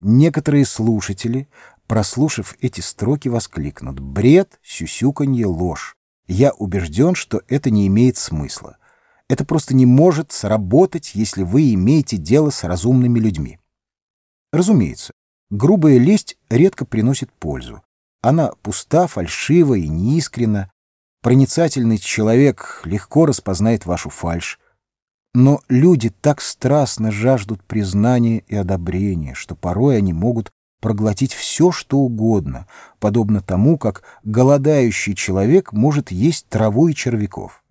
Некоторые слушатели, прослушав эти строки, воскликнут «Бред, сюсюканье, ложь». Я убежден, что это не имеет смысла. Это просто не может сработать, если вы имеете дело с разумными людьми. Разумеется, грубая лесть редко приносит пользу. Она пуста, фальшива и неискренна. Проницательный человек легко распознает вашу фальшь. Но люди так страстно жаждут признания и одобрения, что порой они могут проглотить все, что угодно, подобно тому, как голодающий человек может есть траву и червяков.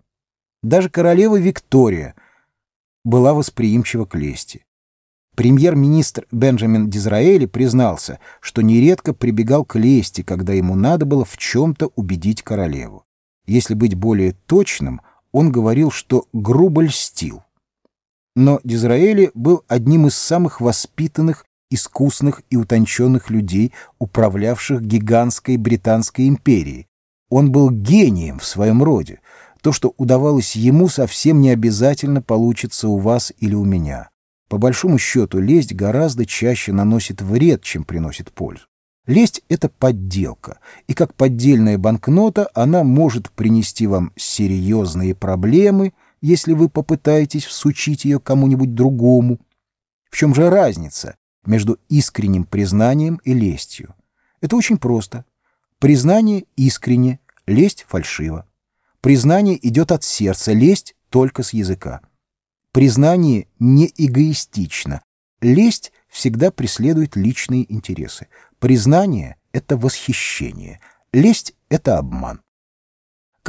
Даже королева Виктория была восприимчива к лести. Премьер-министр Бенджамин Дизраэли признался, что нередко прибегал к лести, когда ему надо было в чем-то убедить королеву. Если быть более точным, он говорил, что грубо льстил. Но Дизраэли был одним из самых воспитанных, искусных и утонченных людей, управлявших гигантской Британской империей. Он был гением в своем роде. То, что удавалось ему, совсем не обязательно получится у вас или у меня. По большому счету, лесть гораздо чаще наносит вред, чем приносит пользу. Лесть — это подделка, и как поддельная банкнота она может принести вам серьезные проблемы, если вы попытаетесь всучить ее кому-нибудь другому. В чем же разница между искренним признанием и лестью? Это очень просто. Признание искренне, лесть фальшиво. Признание идет от сердца, лесть только с языка. Признание не эгоистично. Лесть всегда преследует личные интересы. Признание — это восхищение. Лесть — это обман.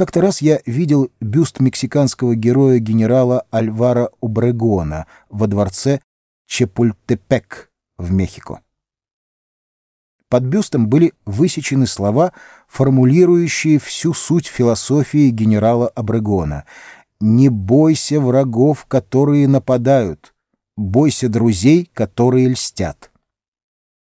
Как-то раз я видел бюст мексиканского героя генерала Альвара Обрегона во дворце Чепультепек в Мехико. Под бюстом были высечены слова, формулирующие всю суть философии генерала Обрегона — не бойся врагов, которые нападают, бойся друзей, которые льстят.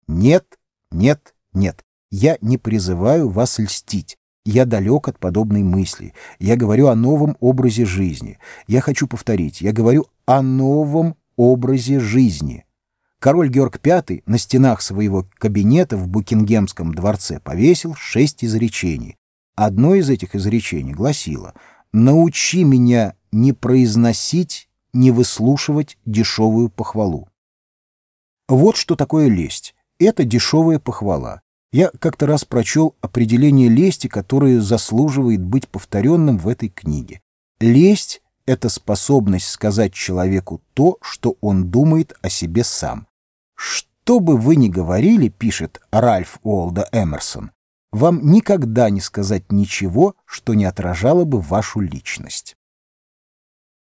Нет, нет, нет, я не призываю вас льстить. Я далек от подобной мысли. Я говорю о новом образе жизни. Я хочу повторить, я говорю о новом образе жизни. Король Георг V на стенах своего кабинета в Букингемском дворце повесил шесть изречений. Одно из этих изречений гласило — научи меня не произносить, не выслушивать дешевую похвалу. Вот что такое лесть. Это дешевая похвала. Я как-то раз прочел определение лести, которое заслуживает быть повторенным в этой книге. Лесть — это способность сказать человеку то, что он думает о себе сам. Что бы вы ни говорили, пишет Ральф Уолда Эмерсон, вам никогда не сказать ничего, что не отражало бы вашу личность.